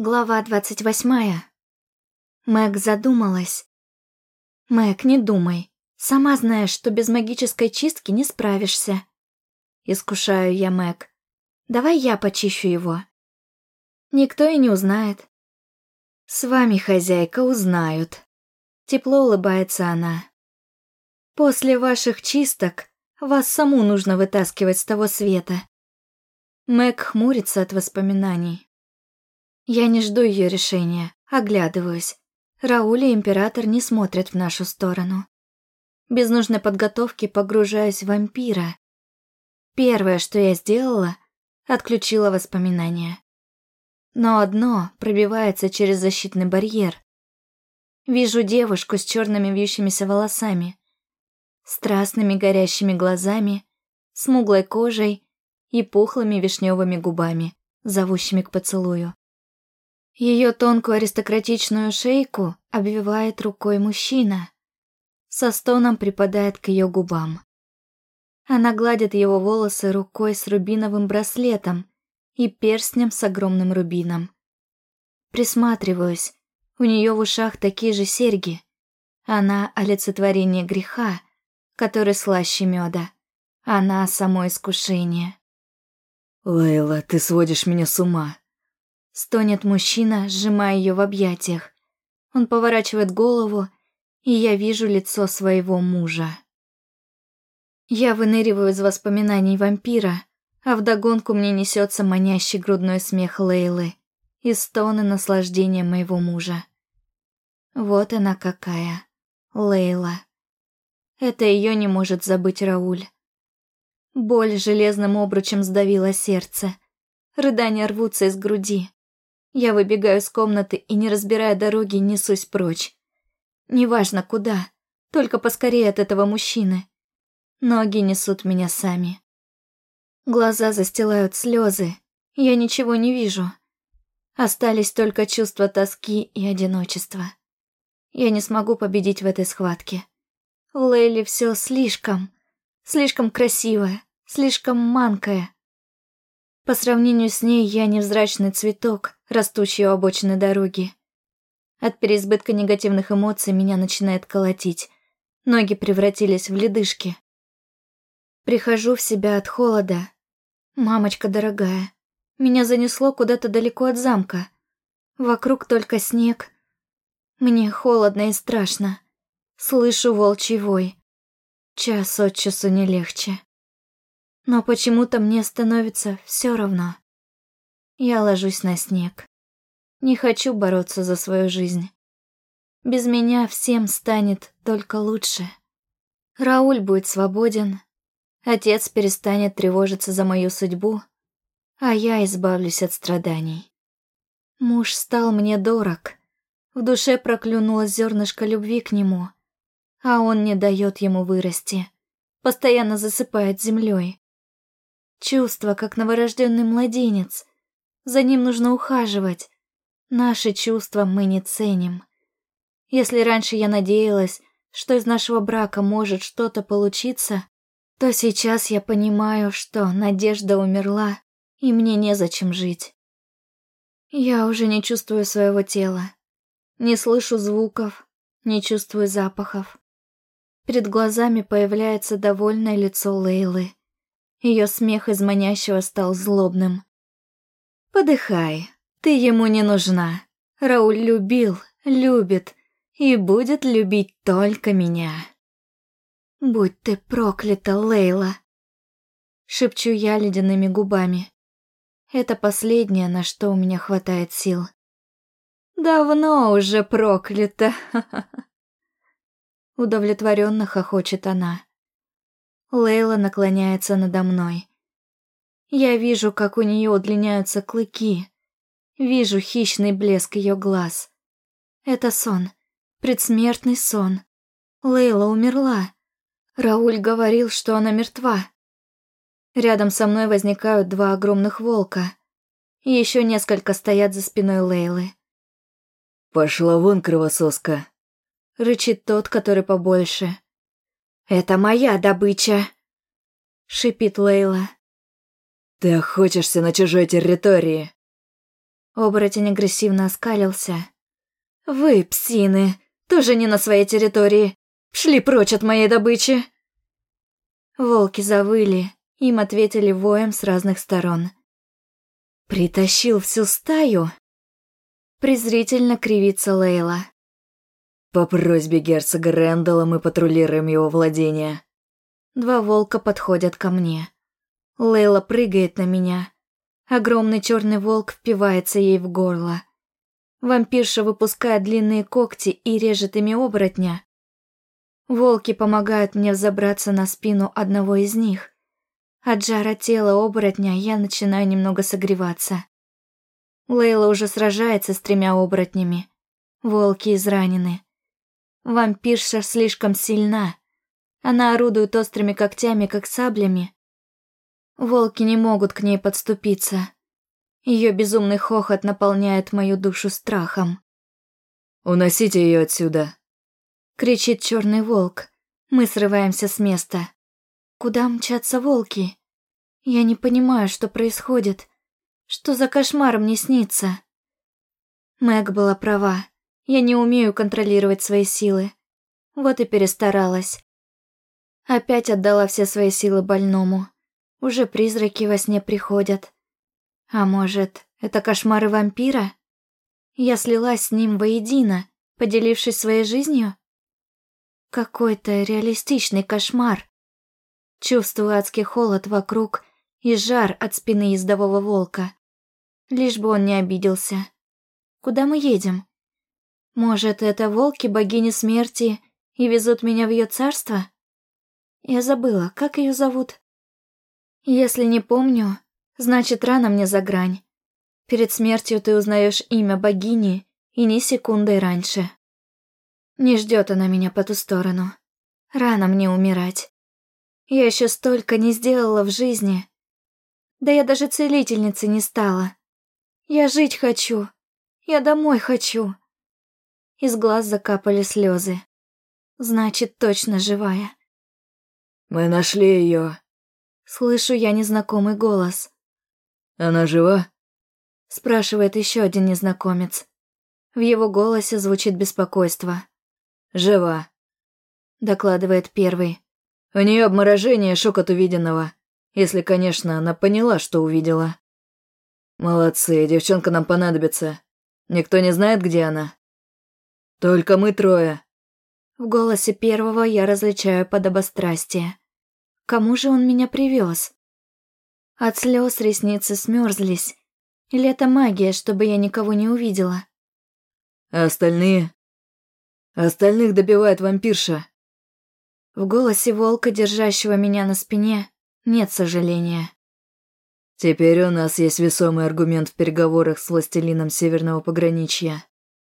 Глава двадцать восьмая. Мэг задумалась. Мэг, не думай. Сама знаешь, что без магической чистки не справишься. Искушаю я Мэг. Давай я почищу его. Никто и не узнает. С вами, хозяйка, узнают. Тепло улыбается она. После ваших чисток вас саму нужно вытаскивать с того света. Мэг хмурится от воспоминаний. Я не жду ее решения, оглядываюсь. Рауль и Император не смотрят в нашу сторону. Без нужной подготовки погружаюсь в вампира. Первое, что я сделала, отключила воспоминания. Но одно пробивается через защитный барьер. Вижу девушку с черными вьющимися волосами, страстными горящими глазами, смуглой кожей и пухлыми вишневыми губами, зовущими к поцелую. Ее тонкую аристократичную шейку обвивает рукой мужчина. Со стоном припадает к ее губам. Она гладит его волосы рукой с рубиновым браслетом и перстнем с огромным рубином. Присматриваюсь, у нее в ушах такие же серьги. Она олицетворение греха, который слаще меда. Она само искушение. «Лейла, ты сводишь меня с ума», Стонет мужчина, сжимая ее в объятиях. Он поворачивает голову, и я вижу лицо своего мужа. Я выныриваю из воспоминаний вампира, а вдогонку мне несется манящий грудной смех Лейлы и стоны наслаждения моего мужа. Вот она какая, Лейла. Это ее не может забыть Рауль. Боль железным обручем сдавила сердце. Рыдания рвутся из груди. Я выбегаю из комнаты и, не разбирая дороги, несусь прочь. Неважно куда, только поскорее от этого мужчины. Ноги несут меня сами. Глаза застилают слезы, я ничего не вижу. Остались только чувства тоски и одиночества. Я не смогу победить в этой схватке. У Лейли все слишком, слишком красивое, слишком манкое. По сравнению с ней я невзрачный цветок, растущий у обочины дороги. От переизбытка негативных эмоций меня начинает колотить. Ноги превратились в ледышки. Прихожу в себя от холода. Мамочка дорогая, меня занесло куда-то далеко от замка. Вокруг только снег. Мне холодно и страшно. Слышу волчий вой. Час от часу не легче. Но почему-то мне становится все равно. Я ложусь на снег. Не хочу бороться за свою жизнь. Без меня всем станет только лучше. Рауль будет свободен, отец перестанет тревожиться за мою судьбу, а я избавлюсь от страданий. Муж стал мне дорог. В душе проклюнулось зернышко любви к нему, а он не дает ему вырасти, постоянно засыпает землей. Чувство, как новорожденный младенец. За ним нужно ухаживать. Наши чувства мы не ценим. Если раньше я надеялась, что из нашего брака может что-то получиться, то сейчас я понимаю, что надежда умерла, и мне незачем жить. Я уже не чувствую своего тела. Не слышу звуков, не чувствую запахов. Перед глазами появляется довольное лицо Лейлы. Ее смех из манящего стал злобным. «Подыхай, ты ему не нужна. Рауль любил, любит и будет любить только меня». «Будь ты проклята, Лейла!» Шепчу я ледяными губами. Это последнее, на что у меня хватает сил. «Давно уже проклята!» Удовлетворенно хохочет она. Лейла наклоняется надо мной. Я вижу, как у нее удлиняются клыки. Вижу хищный блеск ее глаз. Это сон. Предсмертный сон. Лейла умерла. Рауль говорил, что она мертва. Рядом со мной возникают два огромных волка. Еще несколько стоят за спиной Лейлы. «Пошла вон, кровососка!» Рычит тот, который побольше. «Это моя добыча!» — шипит Лейла. «Ты охотишься на чужой территории!» Оборотень агрессивно оскалился. «Вы, псины, тоже не на своей территории. Шли прочь от моей добычи!» Волки завыли, им ответили воем с разных сторон. «Притащил всю стаю?» Презрительно кривится Лейла. По просьбе герцога Рэндалла мы патрулируем его владения. Два волка подходят ко мне. Лейла прыгает на меня. Огромный черный волк впивается ей в горло. Вампирша выпускает длинные когти и режет ими оборотня. Волки помогают мне взобраться на спину одного из них. От жара тела оборотня я начинаю немного согреваться. Лейла уже сражается с тремя оборотнями. Волки изранены. Вампирша слишком сильна. Она орудует острыми когтями, как саблями. Волки не могут к ней подступиться. Ее безумный хохот наполняет мою душу страхом. «Уносите ее отсюда!» Кричит черный волк. Мы срываемся с места. Куда мчатся волки? Я не понимаю, что происходит. Что за кошмар мне снится? Мэг была права. Я не умею контролировать свои силы. Вот и перестаралась. Опять отдала все свои силы больному. Уже призраки во сне приходят. А может, это кошмары вампира? Я слилась с ним воедино, поделившись своей жизнью? Какой-то реалистичный кошмар. Чувствую адский холод вокруг и жар от спины ездового волка. Лишь бы он не обиделся. Куда мы едем? Может, это волки богини смерти и везут меня в ее царство? Я забыла, как ее зовут. Если не помню, значит, рано мне за грань. Перед смертью ты узнаешь имя богини и ни секундой раньше. Не ждет она меня по ту сторону. Рано мне умирать. Я еще столько не сделала в жизни. Да я даже целительницей не стала. Я жить хочу. Я домой хочу. Из глаз закапали слезы. Значит, точно живая. Мы нашли ее. Слышу я незнакомый голос. Она жива? Спрашивает еще один незнакомец. В его голосе звучит беспокойство. Жива. Докладывает первый. У нее обморожение, шок от увиденного. Если, конечно, она поняла, что увидела. Молодцы, девчонка нам понадобится. Никто не знает, где она? Только мы трое. В голосе первого я различаю подобострастие. Кому же он меня привез? От слез ресницы смерзлись. Или это магия, чтобы я никого не увидела? А остальные? Остальных добивает вампирша. В голосе волка, держащего меня на спине, нет сожаления. Теперь у нас есть весомый аргумент в переговорах с властелином Северного пограничья.